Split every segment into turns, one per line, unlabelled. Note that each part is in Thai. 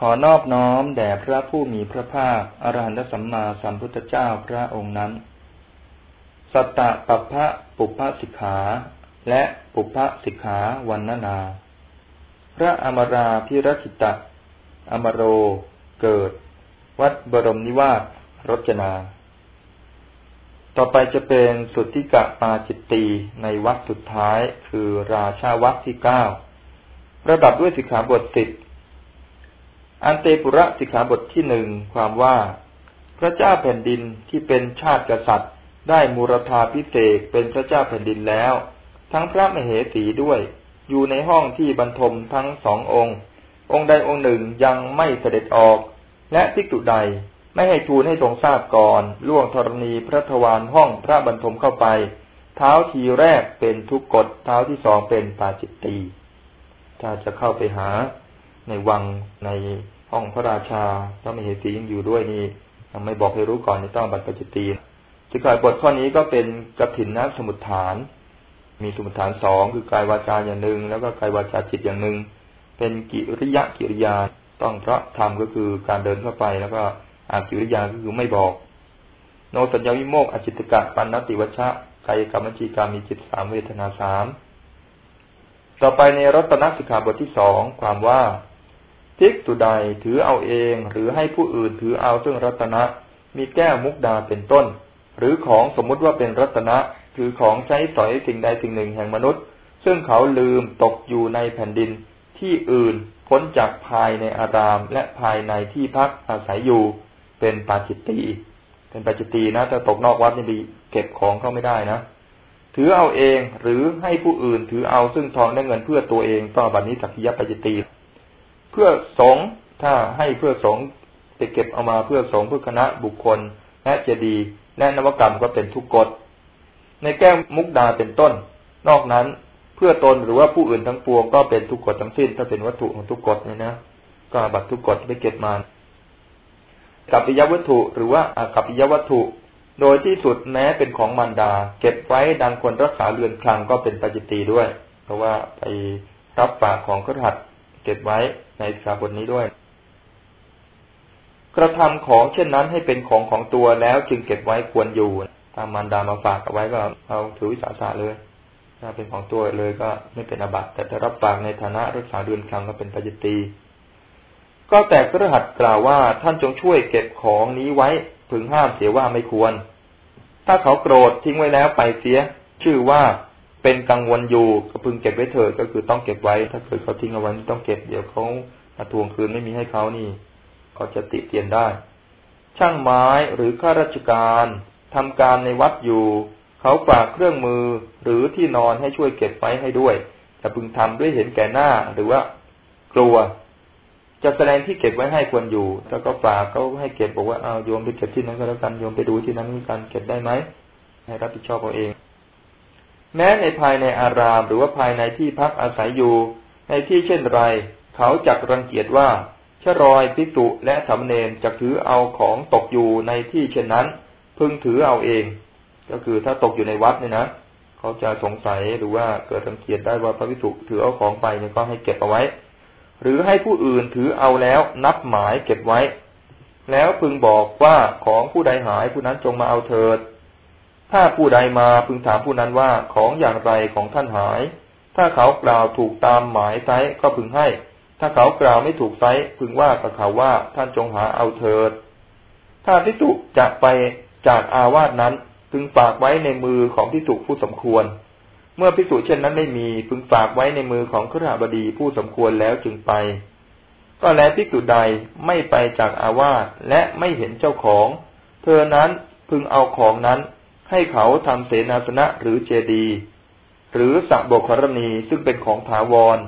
ขอนอบน้อมแด่พระผู้มีพระภาคอรหันตสัมมาสัมพุทธเจ้าพระองค์นั้น สัตตะปัปพะปุพพสิกขา และปุพพสิกขาวันนานา พระอมราพิรคิตะ อมโร เกิด วัดบรมนิวาสรจนา ต่อไปจะเป็นสุทธิกะปาจิตตีในวัดสุดท้ายคือราชาวัดที่เก้าระดับด้วยสิกขาบทสิบ อันเตปุระสิกขาบทที่หนึ่งความว่า พระเจ้าแผ่นดินที่เป็นชาติกษัตริย์ ได้มูรธาพิเศษเป็นพระเจ้าแผ่นดินแล้ว ทั้งพระมเหสีด้วย อยู่ในห้องที่บรรทมทั้งสององค์ องค์ใดองค์หนึ่งยังไม่เสด็จออก และภิกษุใดไม่ให้ทูลให้ทรงทราบก่อนล่วงธรณีพระทวารห้องพระบรรทมเข้าไป เท้าทีแรกเป็นทุกกฎเท้าที่สองเป็นปาจิตตีถ้าจะเข้าไปหา ในวังในห้องพระราชาพระมเหสียังอยู่ด้วยนี่ยังไม่บอกให้รู้ก่อนในต้องบัตรปจิตีสิกขาบทข้อนี้ก็เป็นกถินนะสมุทฐาน มีสมุทฐานสองคือกายวาจาอย่างหนึ่ง แล้วก็กายวาจาจิตอย่างหนึ่ง เป็นกิริยะกิริยาต้องเพราะทำก็คือการเดินเข้าไปแล้วก็อากิริยาก็คือไม่บอก โนสัญญาวิโมกอจิตกะปันนติวัชะกายกรรมจีกามีจิตสามเวทนาสามต่อไปในรัตนสิกขาบทที่สองความว่า ทิกตุใดถือเอาเองหรือให้ผู้อื่นถือเอาซึ่งรัตนะ มีแก้วมุกดาเป็นต้น หรือของสมมุติว่าเป็นรัตนะคือของใช้สอยสิ่งใดสิ่งหนึ่งแห่งมนุษย์ ซึ่งเขาลืมตกอยู่ในแผ่นดินที่อื่นพ้นจากภายในอาราม และภายในที่พักอาศัยอยู่เป็นปาจิตตีเป็นปาจิตตีนะถ้าตกนอกวัดนี่เก็บของเข้าไม่ได้นะถือเอาเองหรือให้ผู้อื่นถือเอาซึ่งทองได้เงินเพื่อตัวเองต้อบัดนี้สักยปจิตตี พื่อสงถ้าให้เพื่อสงไปเก็บเอามาเพื่อสงเพื่อคณะบุคคลและเจดีและนวกรรมก็เป็นทุกกฎในแก้วมุกดาเป็นต้น นอกนั้นเพื่อตนหรือว่าผู้อื่นทั้งปวงก็เป็นทุกกฎทั้งสิ้น ถ้าเป็นวัตถุของทุกกฎเนี่ยนะก็บัตรทุกกฎไปเก็บมากับปิยวัตถุหรือว่าอากับปิยวัตถุ โดยที่สุดแม้เป็นของมารดา เก็บไว้ดังคนรักษาเรือนคลังก็เป็นปจิตีด้วย เพราะว่าไปรับฝากของขรัด เก็บไว้ในสาบทนี้ด้วย กระทำของเช่นนั้นให้เป็นของของตัวแล้วจึงเก็บไว้ควรอยู่ถ้ามารดามาฝากเอาไว้ก็เอาถือวิสาสะเลยถ้าเป็นของตัวเลยก็ไม่เป็นอบัตแต่ถ้ารับฝากในฐานะรักษาเรือนคลังก็เป็นปจิตีก็แต่กระหัตกล่าวว่าท่านจงช่วยเก็บของนี้ไว้พึงห้ามเสียว่าไม่ควร ถ้าเขาโกรธทิ้งไว้แล้วไปเสีย ชื่อว่า เป็นกังวลอยู่ก็พึงเก็บไว้เถิดก็คือต้องเก็บไว้ ถ้าเกิดเขาทิ้งเอาไว้ต้องเก็บเดี๋ยวเขามาทวงคืนไม่มีให้เขานี่ก็จะติเตียนได้ ช่างไม้หรือข้าราชการทำการในวัดอยู่ เขาฝากเครื่องมือหรือที่นอนให้ช่วยเก็บไว้ให้ด้วยแต่พึงทำด้วยเห็นแก่หน้าหรือว่ากลัว จะแสดงที่เก็บไว้ให้ควรอยู่ แล้วก็ฝากเขาให้เก็บบอกว่าเอาโยมไปเก็บที่นั้นก็แล้วกันโยมไปดูที่นั้นกันเก็บได้ไหมให้รับผิดชอบเอาเอง แม้ในภายในอารามหรือว่าภายในที่พักอาศัยอยู่ ในที่เช่นไร เขาจักรังเกียจว่าชรอยพิสุและสามเณรจะถือเอาของตกอยู่ในที่เช่นนั้น พึงถือเอาเอง ก็คือถ้าตกอยู่ในวัดเนี่ยนะเขาจะสงสัยหรือว่าเกิดรังเกียจได้ว่าพระพิสุถือเอาของไปเนี่ยก็ให้เก็บเอาไว้ หรือให้ผู้อื่นถือเอาแล้วนับหมายเก็บไว้ แล้วพึงบอกว่าของผู้ใดหายผู้นั้นจงมาเอาเถิด ถ้าผู้ใดมาพึงถามผู้นั้นว่าของอย่างไรของท่านหาย ถ้าเขากล่าวถูกตามหมายไซก็พึงให้ ถ้าเขากล่าวไม่ถูกไซพึงว่ากับเขาว่าท่านจงหาเอาเถิด ถ้าพิจุจะไปจากอาวาสนั้นพึงฝากไว้ในมือของพิจุผู้สมควร เมื่อพิสูจเช่นนั้นไม่มีพึงฝากไว้ในมือของขราบดีผู้สมควรแล้วจึงไป ก็แล้วพิสูจใดไม่ไปจากอาวาสและไม่เห็นเจ้าของ เธอนั้นพึงเอาของนั้น ให้เขาทำเสนาสนะหรือเจดี หรือสับบกรณีซึ่งเป็นของถาวร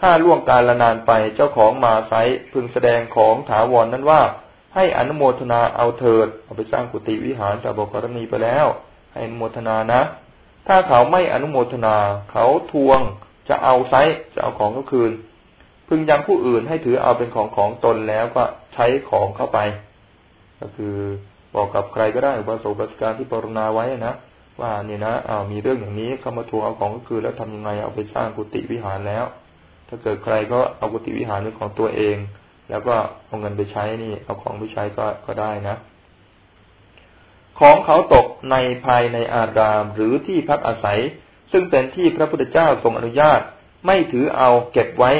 ถ้าล่วงการละนานไปเจ้าของมาไซพึงแสดงของถาวรนนั้นว่า ให้อนุโมทนาเอาเถิด เอาไปสร้างกุฏิวิหารสับบกรณีไปแล้ว ให้อนุโมทนานะ ถ้าเขาไม่อนุโมทนา เขาทวงจะเอาไซจะเอาของก็คืน พึงยังผู้อื่นให้ถือเอาเป็นของของตนแล้วก็ใช้ของเข้าไป ก็คือ บอกกับใครก็ได้อุบาสกบาสการที่ปรนนาไว้นะว่าเนี่ยนะอ้าวมีเรื่องอย่างนี้เขามาทวงเอาของก็คือ แล้วทำยังไงเอาไปสร้างกุฏิวิหารแล้ว ถ้าเกิดใครก็เอากุฏิวิหารเป็นของตัวเอง แล้วก็เอาเงินไปใช้นี่ เอาของไปใช้ก็ก็ได้นะ ของเขาตกในภายในอารามหรือที่พักอาศัย ซึ่งเป็นที่พระพุทธเจ้าทรงอนุญาต ไม่ถือเอาเก็บไว้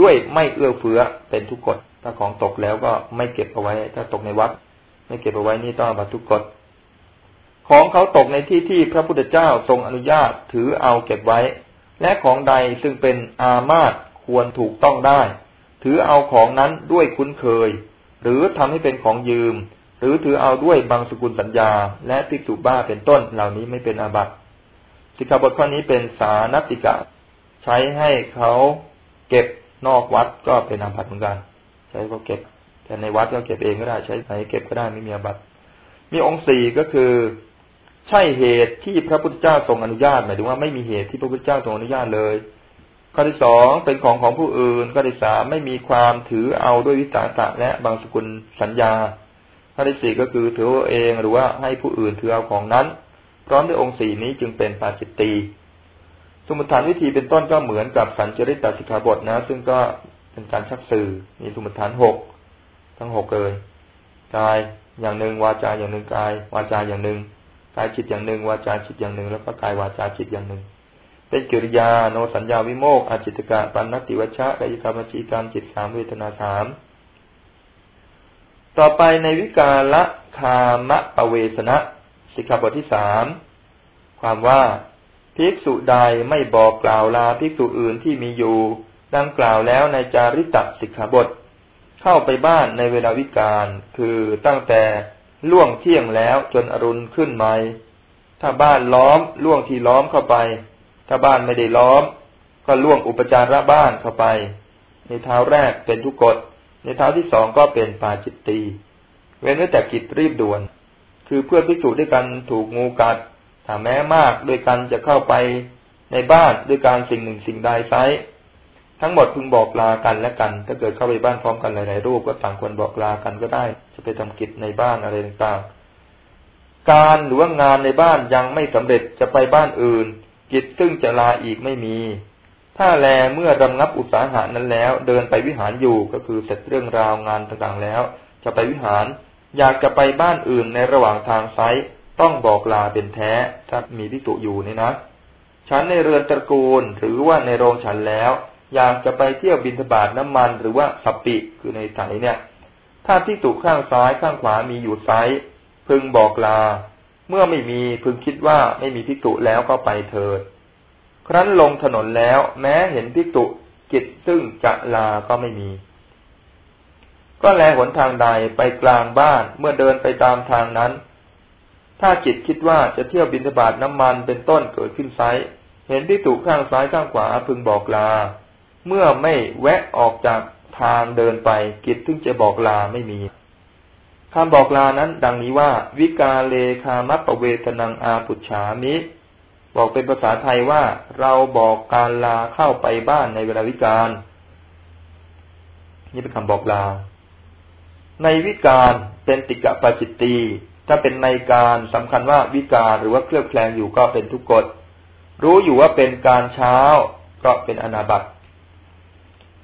ด้วยไม่เอื้อเฟื้อเป็นทุกกฎถ้าของตกแล้วก็ไม่เก็บเอาไว้ ถ้าตกในวัด ไม่เก็บเอาไว้นี่ต้องบัตทุกกฎของเขาตกในที่ที่พระพุทธเจ้าทรงอนุญาตถือเอาเก็บไว้ และของใดซึ่งเป็นอามาตควรถูกต้องได้ ถือเอาของนั้นด้วยคุ้นเคย หรือทำให้เป็นของยืม หรือถือเอาด้วยบางสกุลสัญญา และติสุบ้าเป็นต้นเหล่านี้ไม่เป็นอาบัติสิกขาบทข้อนี้เป็นสานติกะ ใช้ให้เขาเก็บนอกวัดก็เป็นอาบัติเหมือนกัน ใช้เขาเก็บ แต่ในวัดก็เก็บเองก็ได้ใช้ไหนเก็บก็ได้ไม่มีอาบัติมีองค์สี่ก็คือ ใช่เหตุที่พระพุทธเจ้าทรงอนุญาตหมายถึงว่าไม่มีเหตุที่พระพุทธเจ้าทรงอนุญาตเลย ข้อที่สองเป็นของของผู้อื่น ข้อที่สามไม่มีความถือเอาด้วยวิสาสะและบางสกุลสัญญา ข้อที่สี่ก็คือถือเองหรือว่าให้ผู้อื่นถือเอาของนั้น พร้อมด้วยองค์สี่นี้จึงเป็นปาจิตตีสมุทฐานวิธีเป็นต้นก็เหมือนกับสัญจริตตสิกขาบทนะ ซึ่งก็เป็นการชักสื่อมีสมุทฐานหก ทั้งหกเลยกายอย่างหนึ่งวาจาอย่างหนึ่งกาย วาจาอย่างหนึ่งกายจิตอย่างหนึ่งวาจาจิตอย่างหนึ่งแล้วก็กายวาจาจิตอย่างหนึ่งเป็นกิริยาโนสัญญาวิโมกอาจิตกะปันนติวัชะกายกรรมจีกรรมจิตสามเวทนาสามต่อไปในวิกาละคามะปเวสนะสิกขาบทที่สามความว่าภิกษุใดไม่บอกกล่าวลาภิกษุอื่นที่มีอยู่ ดังกล่าวแล้วในจาริตสิกขาบท เข้าไปบ้านในเวลาวิกาลคือตั้งแต่ล่วงเที่ยงแล้วจนอรุณขึ้นใหม่ ถ้าบ้านล้อมล่วงที่ล้อมเข้าไป ถ้าบ้านไม่ได้ล้อม ก็ล่วงอุปจาระบ้านเข้าไป ในเท้าแรกเป็นทุกกฎ ในเท้าที่สองก็เป็นปาจิตตี เว้นไว้แต่กิจรีบด่วน คือเพื่อนพิจูด้วยกันถูกงูกัด ถ้าแม้มากด้วยกันจะเข้าไปในบ้านด้วยการสิ่งหนึ่งสิ่งใดไซ ทั้งหมดพึงบอกลากันและกัน ถ้าเกิดเข้าไปบ้านพร้อมกันหลายๆรูปก็ต่างควรบอกลากันก็ได้ จะไปทำกิจในบ้านอะไรต่างๆ การหรือว่างานในบ้านยังไม่สำเร็จจะไปบ้านอื่น กิจซึ่งจะลาอีกไม่มี ถ้าแลเมื่อรำงับอุตสาหะนั้นแล้ว เดินไปวิหารอยู่ก็คือเสร็จเรื่องราวงานต่างๆแล้ว จะไปวิหาร อยากจะไปบ้านอื่นในระหว่างทางไซต้องบอกลาเป็นแท้ถ้ามีพิจุอยู่นี่นะฉันในเรือนตระกูลหรือว่าในโรงฉันแล้ว อยากจะไปเที่ยวบินทบาทน้ำมันหรือว่าสัปิคือในไถเนี่ย ถ้าที่ตุข้างซ้ายข้างขวามีอยู่ไซพึงบอกลา เมื่อไม่มีพึงคิดว่าไม่มีพิจุแล้วก็ไปเถิด ครั้นลงถนนแล้ว แม้เห็นพิจุกิจซึ่งจะลาก็ไม่มี ก็แลหนทางใดไปกลางบ้านเมื่อเดินไปตามทางนั้น ถ้าจิตคิดว่าจะเที่ยวบินทบาทน้ำมันเป็นต้นเกิดขึ้นไซเห็นพิจุข้างซ้ายข้างขวาพึงบอกลา เมื่อไม่แวะออกจากทางเดินไปกิจถึงจะบอกลาไม่มีคำบอกลานั้น ดังนี้ว่า วิกาเลคามัปเวทนังอาปุชามิ บอกเป็นภาษาไทยว่า เราบอกการลาเข้าไปบ้านในเวลาวิกาลนี่เป็นคำบอกลา ในวิกาลเป็นติกะปาจิตตีถ้าเป็นในการสำคัญว่าวิกาลหรือว่าเคลือบแคลงอยู่ก็เป็นทุกกฎรู้อยู่ว่าเป็นการเช้าก็เป็นอนาบัติ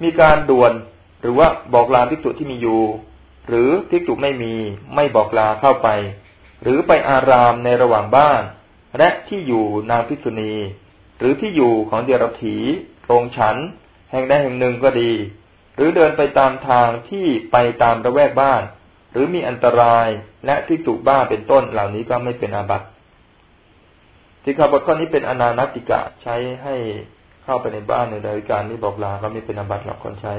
มีการด่วน หรือว่าบอกลาภิกษุที่มีอยู่ หรือภิกษุไม่มีไม่บอกลาเข้าไป หรือไปอารามในระหว่างบ้าน และที่อยู่นางภิกษุณี หรือที่อยู่ของเดียรถีโรงฉัน แห่งใดแห่งหนึ่งก็ดี หรือเดินไปตามทางที่ไปตามระแวกบ้าน หรือมีอันตรายและภิกษุบ้าเป็นต้นเหล่านี้ก็ไม่เป็นอาบัติสิกขาบทข้อนี้เป็นอนานติกะใช้ให้ เข้าไปในบ้านในรายการนี้บอกลาก็ไม่เป็นอบัตหลักคนใช้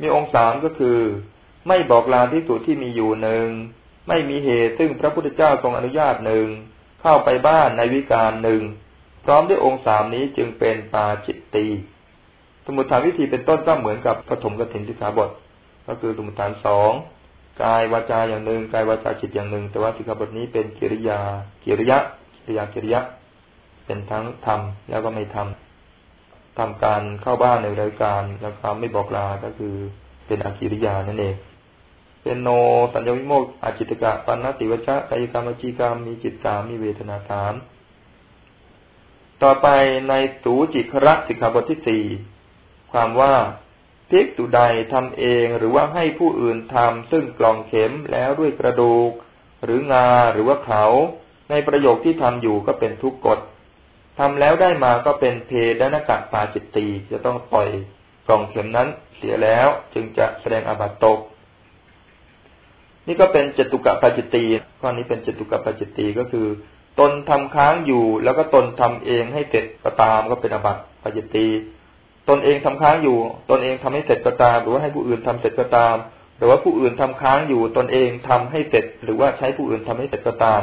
มีองค์สามก็คือ ไม่บอกลาที่สุที่มีอยู่หนึ่งไม่มีเหตุซึ่งพระพุทธเจ้าทรงอนุญาตหนึ่งเข้าไปบ้านในวิการหนึ่งพร้อมด้วยองค์สามนี้จึงเป็นปาจิตตีสมุทฐานวิธีเป็นต้นก็เหมือนกับปฐมกถินทิขาบท ก็คือสมุทฐานสองกายวาจาอย่างหนึ่งกายวาจาจิตอย่างหนึ่ง แต่ว่าสิกขาบทนี้เป็นกิริยากิริยะกิริยากิริยะ เป็นทั้งทำแล้วก็ไม่ทำ ทำการเข้าบ้านในรายการแล้วก็ไม่บอกลาก็คือเป็นอากิริยานั่นเองเป็นโนสัญญวิโมกอาจิตกะปันนติวชะกายกรรมจีกรรมมีจิตสามมีเวทนาสามต่อไปในตูจิคระสิกขาบทที่สี่ความว่าภิกษุใดทำเองหรือว่าให้ผู้อื่นทำซึ่งกล่องเข็มแล้วด้วยกระดูก หรืองาหรือว่าเขา ในประโยคที่ทำอยู่ก็เป็นทุกกฎ ทำแล้วได้มาก็เป็นเพดนกะปาจิตตีจะต้องปล่อยกล่องเข็มนั้นเสียแล้ว จึงจะแสดงอาบัตตก นี่ก็เป็นจตุกะปาจิตตีข้อนี้เป็นจตุกะปาจิตตีก็คือ ตนทำค้างอยู่ แล้วก็ตนทำเองให้เสร็จก็ตามก็เป็นอาบัตปาจิตตีตนเองทำค้างอยู่ ตนเองทำให้เสร็จก็ตาม หรือว่าให้ผู้อื่นทำเสร็จก็ตาม หรือว่าผู้อื่นทำค้างอยู่ ตนเองทำให้เสร็จ หรือว่าใช้ผู้อื่นทำให้เสร็จก็ตาม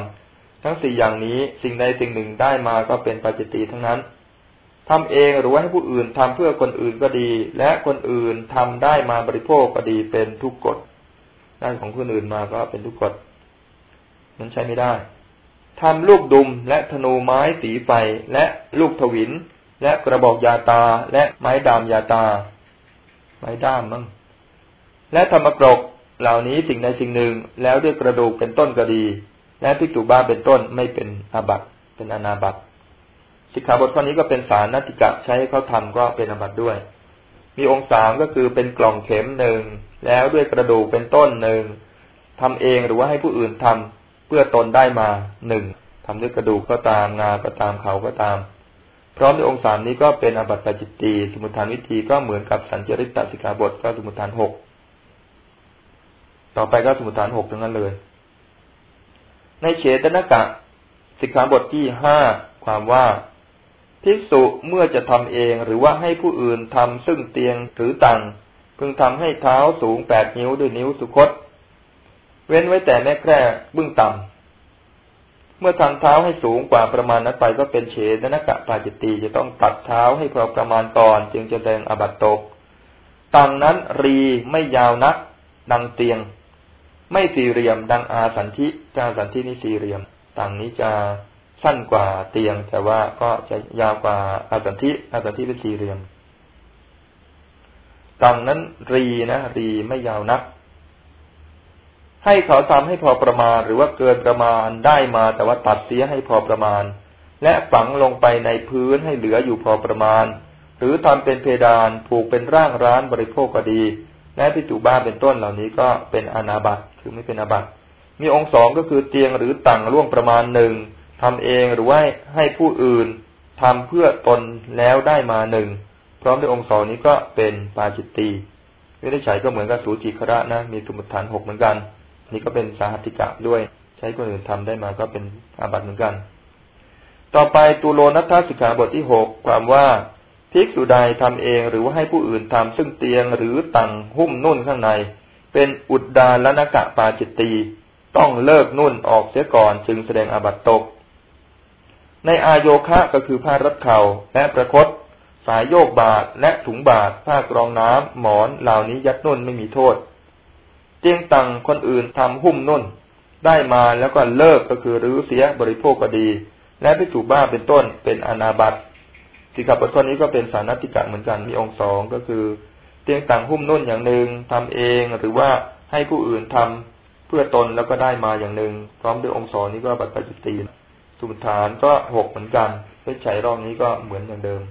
ทั้งสี่อย่างนี้สิ่งใดสิ่งหนึ่งได้มาก็เป็นปัจจิตีทั้งนั้นทำเองหรือว่าให้ผู้อื่นทำเพื่อคนอื่นก็ดี และคนอื่นทำได้มาบริโภคก็ดีเป็นทุกกฎได้ของคนอื่นมาก็เป็นทุกกฎนั้นใช้ไม่ได้ทำลูกดุมและธนูไม้สีไฟและลูกถวิน และกระบอกยาตาและไม้ดามยาตา ไม้ด้ามมั้งและธรรมกรกเหล่านี้สิ่งใดสิ่งหนึ่งแล้วด้วยกระดูกเป็นต้นก็ดี และพิจุบ้าเป็นต้นไม่เป็นอาบัตเป็นอนาบัตสิกขาบทข้อนี้ก็เป็นสารนัติกะใช้ให้เขาทำก็เป็นอาบัตด้วย มีองค์สามก็คือเป็นกล่องเข็มหนึ่งแล้วด้วยกระดูกเป็นต้นหนึ่งทำเองหรือว่าให้ผู้อื่นทำเพื่อตนได้มาหนึ่งทำด้วยกระดูกก็ตามงาก็ตามเขาก็ตาม พร้อมด้วยองค์สามนี้ก็เป็นอบัติปจิตตีสมุทฐานวิธีก็เหมือนกับสัญจริตตสิกขาบทก็สมุทฐานหกต่อไปก็สมุทฐานหกทั้งนั้นเลย ในเฉตนกะ สิกขาบทที่ห้าความว่าภิกษุเมื่อจะทำเองหรือว่าให้ผู้อื่นทำซึ่งเตียงหรือตังพึงทำให้เท้าสูงแปดนิ้วด้วยนิ้วสุคต เว้นไว้แต่แม่แคร่เบึ้องต่ำเมื่อทำเท้าให้สูงกว่าประมาณนั้นไปก็เป็นเฉดนกะปาจิตตีจะต้องตัดเท้าให้พอประมาณก่อนจึงจะแดงอบัตตกตังนั้นรีไม่ยาวนักดังเตียง ไม่สี่เหลี่ยมดังอาสันทิจาสันทินี่สี่เหลี่ยมตังนี้จะสั้นกว่าเตียง แต่ว่าก็จะยาวกว่าอาสันทิอาสันทิเป็นสี่เหลี่ยมตังนั้นรีนะรีไม่ยาวนัก ให้เขาทำให้พอประมาณ หรือว่าเกินประมาณได้มา แต่ว่าตัดเสียให้พอประมาณ และฝังลงไปในพื้นให้เหลืออยู่พอประมาณ หรือทำเป็นเพดานผูกเป็นร่างร้านบริโภคก็ดี และพิจุบ้านเป็นต้นเหล่านี้ก็เป็นอนาบัตคือไม่เป็นอาบัตมีองค์สองก็คือเตียงหรือตั่งล่วงประมาณหนึ่งทำเองหรือว่าให้ผู้อื่นทำเพื่อตนแล้วได้มาหนึ่งพร้อมด้วยองค์สองนี้ก็เป็นปาจิตตีไม่ได้ใช้ก็เหมือนกับสูจิคระนะ มีสมุทฐานหกเหมือนกัน นี่ก็เป็นสาหัติกะด้วย ใช้คนอื่นทำได้มาก็เป็นอาบัติเหมือนกัน ต่อไปตุโลนัทสิกขาบทที่หกความว่า ภิกษุใดทำเองหรือว่าให้ผู้อื่นทำซึ่งเตียงหรือตังหุ้มนุ่นข้างใน เป็นอุดดาลนกะปาจิตตีต้องเลิกนุ่นออกเสียก่อนจึงแสดงอาบัตตก ในอายโยคะก็คือผ้ารัดเข่าและประคตสายโยกบาทและถุงบาทผ้ากรองน้ำหมอนเหล่านี้ยัดนุ่นไม่มีโทษ เตียงตังคนอื่นทำหุ้มนุ่น ได้มาแล้วก็เลิกก็คือรื้อเสียบริโภคก็ดี และพิจูบ้าเป็นต้นเป็นอนาบัต สิกขาบทข้อนี้ก็เป็นสารนติกะเหมือนกันมีองค์สองก็คือ เตียงตังหุ้มนุ่นอย่างหนึ่งทำเองหรือว่าให้ผู้อื่นทำเพื่อตนแล้วก็ได้มาอย่างหนึ่งพร้อมด้วยองค์สองนี้ก็บัตรปัจจุตีสมุทฐานก็หกเหมือนกันเพื่อใช้รอบนี้ก็เหมือนอย่างเดิม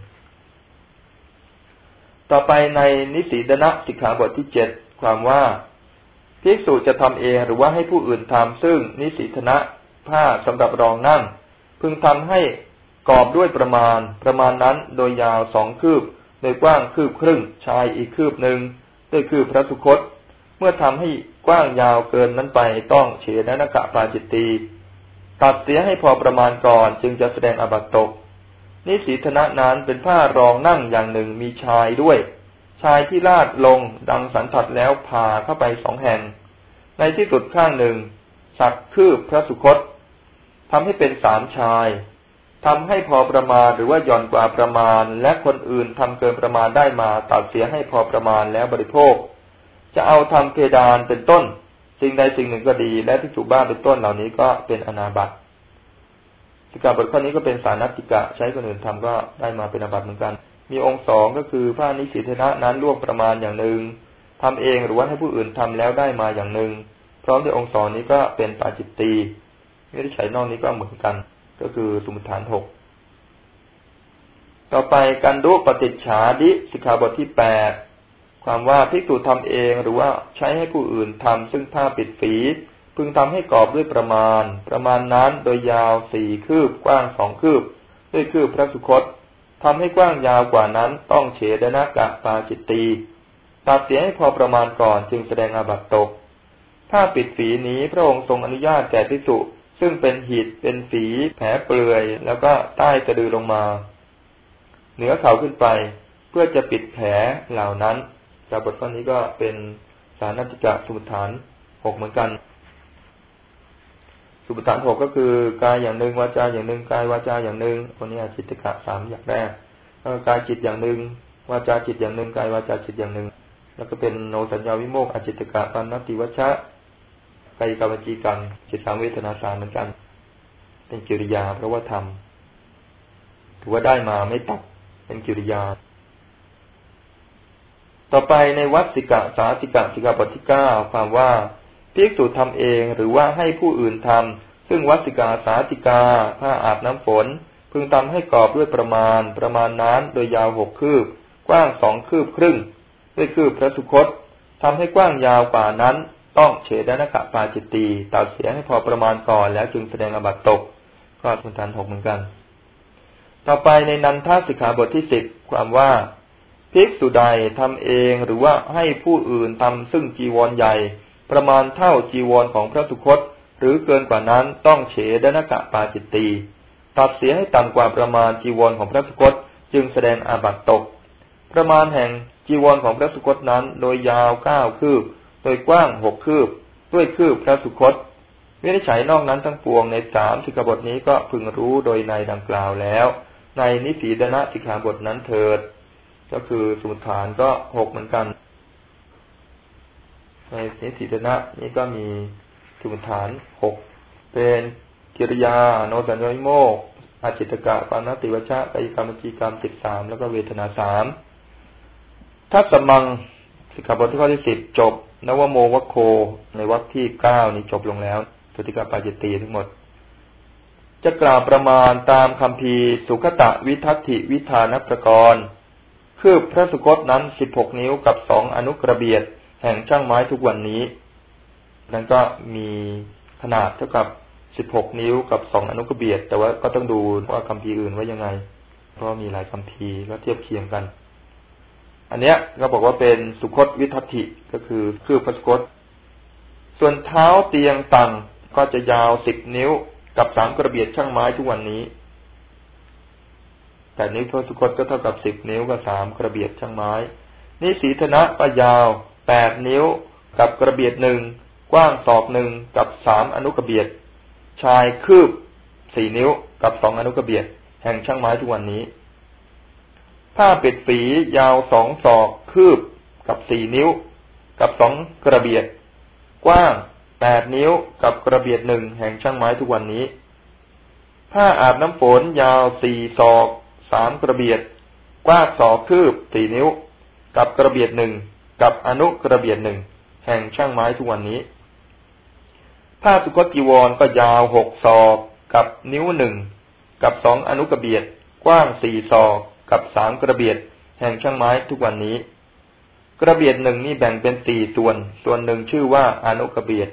ต่อไปในนิสีดนะสิกขาบทที่เจ็ดความว่าภิกษุจะทำเองหรือว่าให้ผู้อื่นทำซึ่งนิสิธนะผ้าสำหรับรองนั่ง พึงทำให้ กอบด้วยประมาณ ประมาณนั้นโดยยาวสองคืบ โดยกว้างคืบครึ่ง ชายอีกคืบหนึ่งด้วยคืบพระสุคต เมื่อทำให้กว้างยาวเกินนั้นไปต้องเฉดนกะปาจิตตีตัดเสียให้พอประมาณก่อนจึงจะแสดงอบัตตก นิสีธนะนั้นเป็นผ้ารองนั่งอย่างหนึ่งมีชายด้วย ชายที่ลาดลงดังสันทัดแล้วผ่าเข้าไปสองแห่ง ในที่สุดข้างหนึ่ง สักคืบพระสุคตทำให้เป็นสามชาย ทำให้พอประมาณหรือว่าหย่อนกว่าประมาณ และคนอื่นทำเกินประมาณได้มาตัดเสียให้พอประมาณแล้วบริโภค จะเอาทำเพดานเป็นต้น สิ่งใดสิ่งหนึ่งก็ดี และที่ถูกบ้านเป็นต้นเหล่านี้ก็เป็นอนาบัติสิกาบทข้อนี้ก็เป็นสารนัตติกะใช้คนอื่นทำก็ได้มาเป็นอนาบัติเหมือนกัน มีองค์สองก็คือผ้านิสิตนะนั้นล่วงประมาณอย่างหนึ่งทำเองหรือว่าให้ผู้อื่นทำแล้วได้มาอย่างหนึ่งพร้อมด้วยองค์สองนี้ก็เป็นปาจิตตีไม่ได้ใช้นอกนี้ก็เหมือนกัน ก็คือสมุทฐานหกต่อไปการดูปฏิจฉาดิสิกขาบทที่แปดความว่าภิกษุทำเองหรือว่าใช้ให้ผู้อื่นทำซึ่งผ้าปิดฝีพึงทำให้กรอบด้วยประมาณ ประมาณนั้นโดยยาวสี่คืบกว้างสองคืบ ด้วยคืบพระสุคตทำให้กว้างยาวกว่านั้นต้องเฉดนากะปาจิตตีตัดเสียให้พอประมาณก่อนจึงแสดงอาบัตตก ถ้าปิดฝีนี้พระองค์ทรงอนุญาตแก่พิสุ ซึ่งเป็นหิดเป็นฝีแผลเปลือย แล้วก็ใต้กระดือลงมา เหนือเข่าขึ้นไป เพื่อจะปิดแผลเหล่านั้นจากบทข้อนี้ก็เป็นสารนัติกะสมุทฐานหกเหมือนกัน สมุทฐานหกก็คือกายอย่างหนึ่งวาจาอย่างหนึ่งกายวาจาอย่างหนึ่งคนนี้จิตกะสามอย่างแรกกายจิตอย่างหนึ่งวาจาจิตอย่างหนึ่งกายวาจาจิตอย่างหนึ่งแล้วก็เป็นโนสัญญาวิโมกอจิตกะปันนติวัชะ กายกรรมจีกรรมจิตสามเวทนาสามเหมือนกัน เป็นกิริยาเพราะว่าทำถือว่าได้มาไม่ตัดเป็นกิริยา ต่อไปในวัดสิกะสาสิกะสิกาบทที่เก้าความว่าพิกษุทำเองหรือว่าให้ผู้อื่นทำซึ่งวัดสิกาสาสิกาผ้าอาบน้ำฝน พึงทำให้กรอบด้วยประมาณ ประมาณนั้นโดยยาวหกคืบ กว้างสองคืบครึ่ง ด้วยคืบพระสุคตทำให้กว้างยาวกว่านั้น ต้องเฉดนกะปาจิตตีตัดเสียให้พอประมาณก่อนแล้วจึงแสดงอบัตตกก็ทุนทานหกเหมือนกัน ต่อไปในนันทสิกขาบทที่สิบความว่าภิกษุใดทำเองหรือว่าให้ผู้อื่นทำซึ่งจีวรใหญ่ ประมาณเท่าจีวรของพระสุคต หรือเกินกว่านั้นต้องเฉดนกะปาจิตตีตัดเสียให้ต่ำกว่าประมาณจีวรของพระสุคตจึงแสดงอาบัตตก ประมาณแห่งจีวรของพระสุคตนั้นโดยยาวเก้าคืบ โดยกว้างหกคืบ ด้วยคืบพระสุคตวินิจฉัยนอกนั้นทั้งปวงในสามสิกบทนี้ก็พึงรู้โดยในดังกล่าวแล้ว ในนิสีดนะสิกขาบทนั้นเถิด ก็คือสมุทฐานก็หกเหมือนกัน ในนิสีดนะนี้ก็มีสมุทฐานหกเป็นกิริยา โนสัญญโมกอาจิตกะปานติวชะกายกรรมจีกรรมสิบสามแล้วก็เวทนาสามทัศมังสิกขาบทที่ข้อที่สิบจบ นวโมวโคในวรรคที่เก้านี้จบลงแล้วปฏิกาปาจิตตีทั้งหมด จะกล่าวประมาณตามคำพีสุขตะวิทัติวิธานประกรณ์คือพระสุคตนั้นสิบหกนิ้วกับสองอนุกระเบียด แห่งช่างไม้ทุกวันนี้ นั้นก็มีขนาดเท่ากับสิบหกนิ้วกับสองอนุกระเบียด แต่ว่าก็ต้องดูว่าคำพีอื่นว่ายังไง เพราะมีหลายคำพีก็เทียบเคียงกัน อันเนี้ยก็บอกว่าเป็นสุคตวิทัติก็คือคือพระสุคต ส่วนเท้าเตียงตังก็จะยาวสิบนิ้วกับสามกระเบียดช่างไม้ทุกวันนี้ แต่นิ้วพระสุคตก็เท่ากับสิบนิ้วกับสามกระเบียดช่างไม้ นี่สีธนะก็ยาวแปดนิ้วกับกระเบียดหนึ่งกว้างศอกหนึ่งกับสามอนุกระเบียด ชายคืบสี่นิ้วกับสองอนุกระเบียด แห่งช่างไม้ทุกวันนี้ ผ้าปิดฝียาวสองศอกคืบกับสี่นิ้ว กับสองกระเบียด กว้างแปดนิ้วกับกระเบียดหนึ่งแห่งช่างไม้ทุกวันนี้ ผ้าอาบน้ำฝนยาวสี่ศอกสามกระเบียด กว้างศอกคืบสี่นิ้ว กับกระเบียดหนึ่งกับอนุกระเบียดหนึ่งแห่งช่างไม้ทุกวันนี้ ผ้าสุกจีวรก็ยาวหกศอกกับนิ้วหนึ่งกับสองอนุกระเบียด กว้างสี่ศอก กับสามกระเบียดแห่งช่างไม้ทุกวันนี้ กระเบียดหนึ่งนี่แบ่งเป็นสี่ส่วน ส่วนหนึ่งชื่อว่าอนุกระเบียด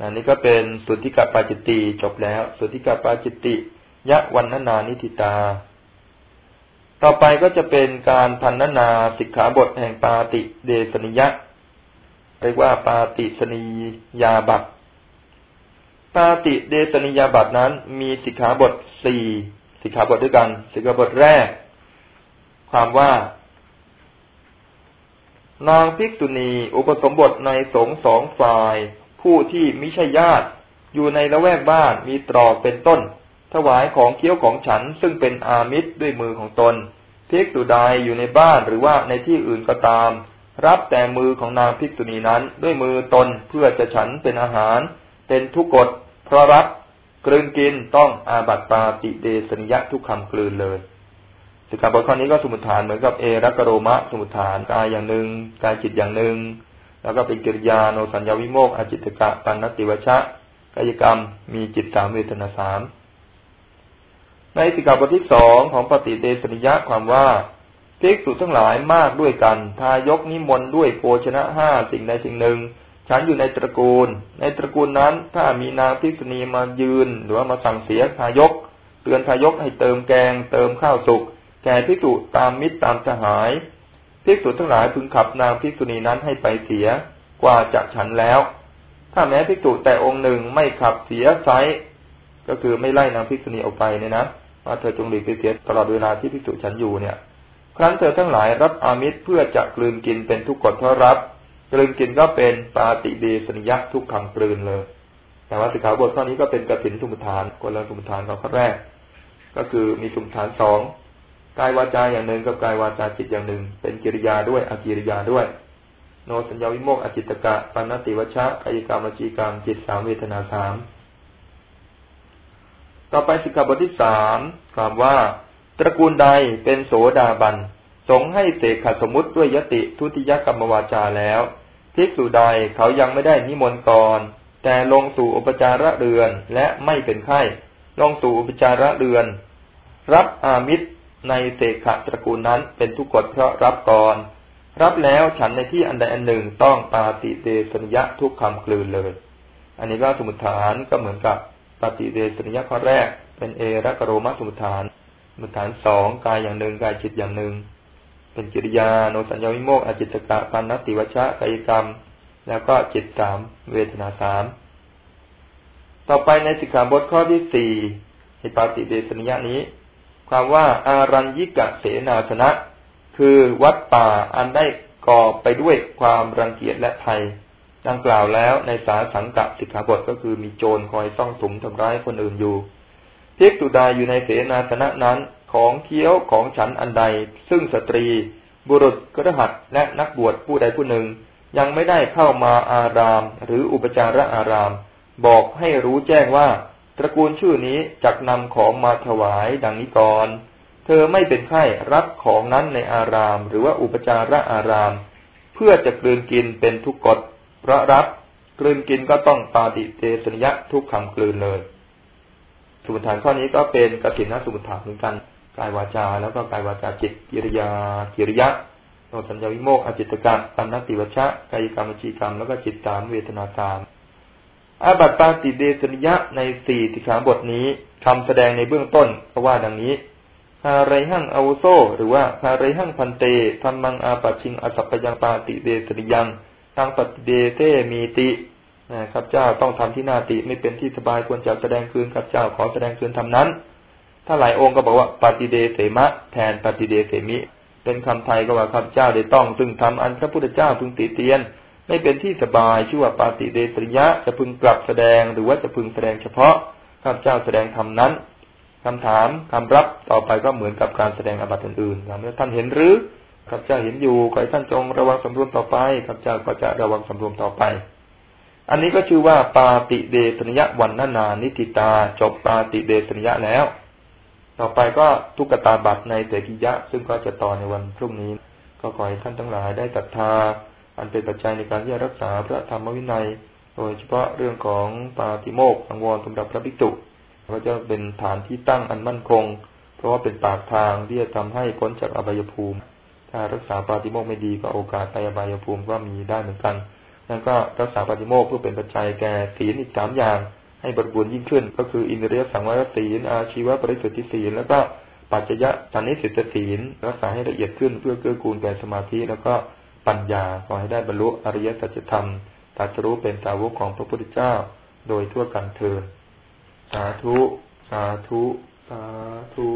อันนี้ก็เป็นสุทธิกาปาจิตติจบแล้ว สุทธิกาปาจิตติยะวันนานานิติตา ต่อไปก็จะเป็นการพันนานาสิกขาบทแห่งปาติเดสนิยะเรียกว่าปาติสนียาบัตปาติเดสนิยาบัตนั้นมีสิกขาบทสี่ สิกขาบทด้วยกัน สิกขาบทแรก ความว่า นางภิกษุณี อุปสมบทในสงสองฝ่าย ผู้ที่มิใช่ญาติ อยู่ในละแวกบ้านมีตรอกเป็นต้น ถวายของเคี้ยวของฉันซึ่งเป็นอามิตรด้วยมือของตนภิกษุใดอยู่ในบ้านหรือว่าในที่อื่นก็ตาม รับแต่มือของนางภิกษุณีนั้นด้วยมือตนเพื่อจะฉันเป็นอาหาร เป็นทุกกฎเพราะรับ กลืนกินต้องอาบัตปาติเดสนิยะทุกคำกลืนเลยสิกขาบทข้อนี้ก็สมุทฐานเหมือนกับเอรักโรมะสมุทฐานกายอย่างหนึ่งกายจิตอย่างหนึ่ง แล้วก็เป็นกิริยาโนสัญญาวิโมกอจิตกะปันนติวชะกายกรรมมีจิตสามเวทนาสามในสิกขาบทที่สองของปฏิเดสนิยะความว่าภิกษุทั้งหลายมากด้วยกัน ทายกนิมนต์ด้วยโภชนะห้าสิ่งใดสิ่งหนึ่ง ฉันอยู่ในตระกูล ในตระกูลนั้น ถ้ามีนางภิษณีมายืน หรือว่ามาสั่งเสียทายก เตือนทายกให้เติมแกง เติมข้าวสุก แก่ภิกษุตามมิตรตามสหายภิกษุทั้งหลายพึงขับนางภิษุณีนั้นให้ไปเสียกว่าจะฉันแล้ว ถ้าแม้ภิกษุแต่องค์หนึ่งไม่ขับเสียไซก็คือไม่ไล่นางภิษุณีออกไปเนี่ยนะว่าเธอจงหลีกไปเสียตลอดเวลาที่ภิกษุฉันอยู่เนี่ย ครั้นเธอทั้งหลายรับอามิตรเพื่อจะกลืนกินเป็นทุกกฎเพรารับ กลืนกินก็เป็นปาติเดสนิยะทุกคำกลืนเลย แต่ว่าสิกขาบทข้อนี้ก็เป็นกระสินสมุทฐานกลสมุทฐานของข้อแรก ก็คือมีสมุทฐานสองกายวาจาอย่างหนึ่งกับกายวาจาจิตอย่างหนึ่ง เป็นกิริยาด้วยอกิริยาด้วย โนสัญญาวิโมกอจิตกะปัณติวชะกายกรรมจีกรรมจิตสามเวทนาสามต่อไปสิกขาบทที่สามกล่าวว่า ตระกูลใดเป็นโสดาบัน สงให้เสกขสมุติด้วยยติทุติยกรรมวาจาแล้วภิกษุใดเขายังไม่ได้นิมนต์ก่อน แต่ลงสู่อุปจาระเรือนและไม่เป็นไข้ ลงสู่อุปจาระเรือน รับอามิตรในเสกขะตระกูลนั้นเป็นทุกกฎเพราะรับก่อน รับแล้วฉันในที่อันใดอันหนึ่งต้องปาติเดสนิยะทุกคำกลืนเลย อันนี้ก็สมุทฐานก็เหมือนกับปาติเดสนิยะข้อแรก เป็นเอรักโรมสมุทฐานสมุทฐานสองกายอย่างหนึ่งกายจิตอย่างหนึ่ง เป็นกิริยาโนสัญญาวิโมกอจิตกะปันนติวชะกายกรรม แล้วก็จิตสามเวทนาสามต่อไปในสิกขาบทข้อที่สี่ให้ปาติเดสนิยะนี้ ความว่าอารัญญิกะเสนาสนะ คือวัดป่าอันได้ก่อไปด้วยความรังเกียจและภัยดังกล่าวแล้วในสาสังกะสิกขาบทก็คือมีโจรคอยต้องถุมทำร้ายคนอื่นอยู่เพียกตุดาอยู่ในเสนาสนะนั้น ของเคี้ยวของฉันอันใด ซึ่งสตรี บุรุษกระหัตและนักบวชผู้ใดผู้หนึ่ง ยังไม่ได้เข้ามาอาราม หรืออุปจาระอาราม บอกให้รู้แจ้งว่า ตระกูลชื่อนี้จักนำของมาถวายดังนี้ก่อน เธอไม่เป็นไข้รับของนั้นในอาราม หรือว่าอุปจาระอาราม เพื่อจะกลืนกินเป็นทุกกฎพระรับกลืนกินก็ต้องปาติเตสนิยะทุกคำกลืนเลยสมุทฐานข้อนี้ก็เป็นกสินสมุทฐานเหมือนกัน กายวาจา แล้วก็กายวาจาจิตกิริยากิริยะโนสัญญาวิโมกอจิตกรรมปันนติวัชะกายกรรมจีกรรมแล้วก็จิตตามเวทนาตามอาบัติปาติเดสนิยะในสี่สิขาบทนี้คำแสดงในเบื้องต้นก็ว่าดังนี้คาไรหั่งอาวุโซ หรือว่าคาไรหั่งพันเตธรรมังอาปัชิงอสัพยังปาติเดสนิยังทางปฏิเดเตมีตินะครับเจ้าต้องทำที่นาติไม่เป็นที่สบายควรจะแสดงคืนกับเจ้าขอแสดงคืนทำนั้น ถ้าหลายองค์ก็บอกว่าปฏิเดเสมะแทนปฏิเดเสมิ เป็นคำไทยก็ว่าข้าพเจ้าได้ต้องซึ่งทำอันพระพุทธเจ้าพึงติเตียน ไม่เป็นที่สบายชื่อว่าปาติเดสริยะจะพึงกลับแสดงหรือว่าจะพึงแสดงเฉพาะข้าพเจ้าแสดงธรรมนั้นคำถามคำรับต่อไปก็เหมือนกับการแสดงอบัตอื่นๆนะเมื่อท่านเห็นหรือข้าพเจ้าเห็นอยู่ขอให้ท่านจงระวังสำรวมต่อไปข้าพเจ้าก็จะระวังสำรวมต่อไป อันนี้ก็ชื่อว่าปาติเดสนิยะวันนานานิติตา จบปาติเดสนิยะแล้ว ต่อไปก็ทุกตาบัตในเตกิยะ ซึ่งก็จะต่อในวันพรุ่งนี้ ก็ขอให้ท่านทั้งหลายได้ศรัทธา อันเป็นปัจจัยในการที่จะรักษาพระธรรมวินัย โดยเฉพาะเรื่องของปาติโมกสังวรสำหรับพระภิกษุก็จะเป็นฐานที่ตั้งอันมั่นคง เพราะว่าเป็นปากทางที่จะทำให้พ้นจากอบายภูมิ ถ้ารักษาปาติโมกไม่ดีก็โอกาสไปอบายภูมิก็มีได้เหมือนกัน นั่นก็รักษาปาติโมกเพื่อเป็นปัจจัยแก่ศีลอีกสามอย่าง ให้บริบูรณ์ยิ่งขึ้น ก็คืออินเดียสังวรศีลอาชีวะปริสุทธิศีลแล้วก็ปัจจยะสันนิสิตศีลรักษาให้ละเอียดขึ้นเพื่อเกื้อกูลแก่สมาธิแล้วก็ปัญญาขอให้ได้บรรลุอริยสัจธรรมตรัสรู้เป็นสาวกของพระพุทธเจ้า โดยทั่วกันเทินสาธุ สาธุ สาธุ